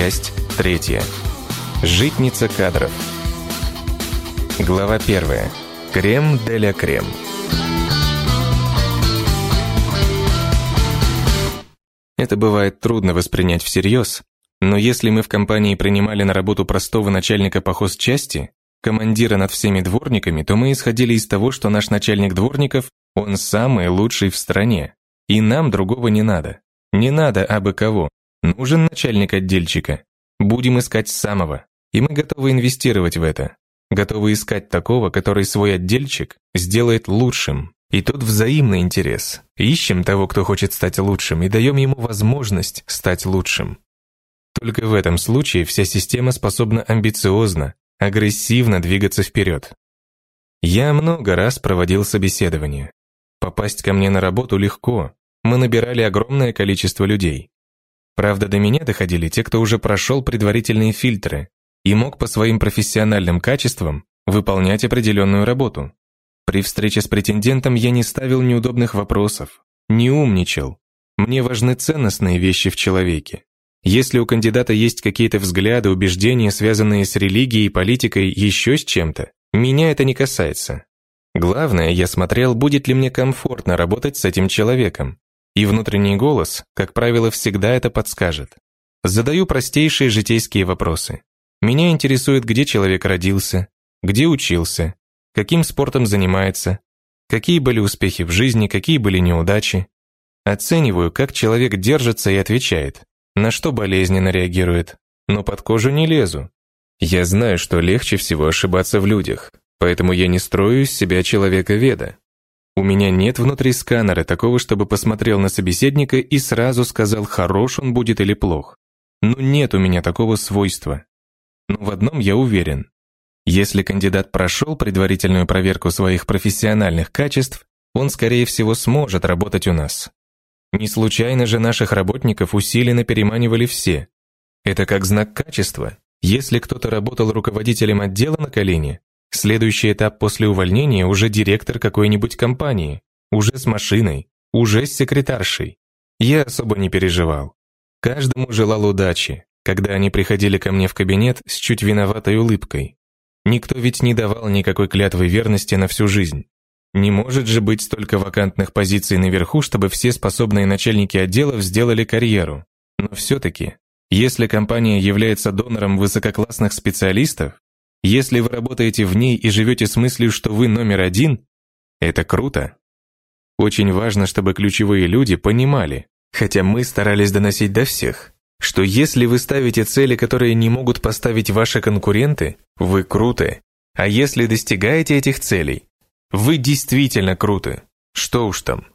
Часть третья. Житница кадров. Глава первая. Крем деля крем. Это бывает трудно воспринять всерьез, но если мы в компании принимали на работу простого начальника по хозчасти, командира над всеми дворниками, то мы исходили из того, что наш начальник дворников, он самый лучший в стране, и нам другого не надо. Не надо абы кого. Нужен начальник отдельчика. Будем искать самого. И мы готовы инвестировать в это. Готовы искать такого, который свой отдельчик сделает лучшим, и тут взаимный интерес. Ищем того, кто хочет стать лучшим, и даем ему возможность стать лучшим. Только в этом случае вся система способна амбициозно, агрессивно двигаться вперед. Я много раз проводил собеседования. Попасть ко мне на работу легко. Мы набирали огромное количество людей. Правда, до меня доходили те, кто уже прошел предварительные фильтры и мог по своим профессиональным качествам выполнять определенную работу. При встрече с претендентом я не ставил неудобных вопросов, не умничал. Мне важны ценностные вещи в человеке. Если у кандидата есть какие-то взгляды, убеждения, связанные с религией, политикой, еще с чем-то, меня это не касается. Главное, я смотрел, будет ли мне комфортно работать с этим человеком. И внутренний голос, как правило, всегда это подскажет. Задаю простейшие житейские вопросы. Меня интересует, где человек родился, где учился, каким спортом занимается, какие были успехи в жизни, какие были неудачи. Оцениваю, как человек держится и отвечает, на что болезненно реагирует, но под кожу не лезу. Я знаю, что легче всего ошибаться в людях, поэтому я не строю из себя человека-веда. У меня нет внутри сканера такого, чтобы посмотрел на собеседника и сразу сказал, хорош он будет или плох. Ну нет у меня такого свойства. Но в одном я уверен. Если кандидат прошел предварительную проверку своих профессиональных качеств, он, скорее всего, сможет работать у нас. Не случайно же наших работников усиленно переманивали все. Это как знак качества. Если кто-то работал руководителем отдела на колени, следующий этап после увольнения уже директор какой-нибудь компании, уже с машиной, уже с секретаршей. Я особо не переживал. Каждому желал удачи, когда они приходили ко мне в кабинет с чуть виноватой улыбкой. Никто ведь не давал никакой клятвы верности на всю жизнь. Не может же быть столько вакантных позиций наверху, чтобы все способные начальники отделов сделали карьеру. Но все-таки, если компания является донором высококлассных специалистов, если вы работаете в ней и живете с мыслью, что вы номер один, это круто. Очень важно, чтобы ключевые люди понимали, хотя мы старались доносить до всех, что если вы ставите цели, которые не могут поставить ваши конкуренты, вы круты. А если достигаете этих целей, вы действительно круты. Что уж там.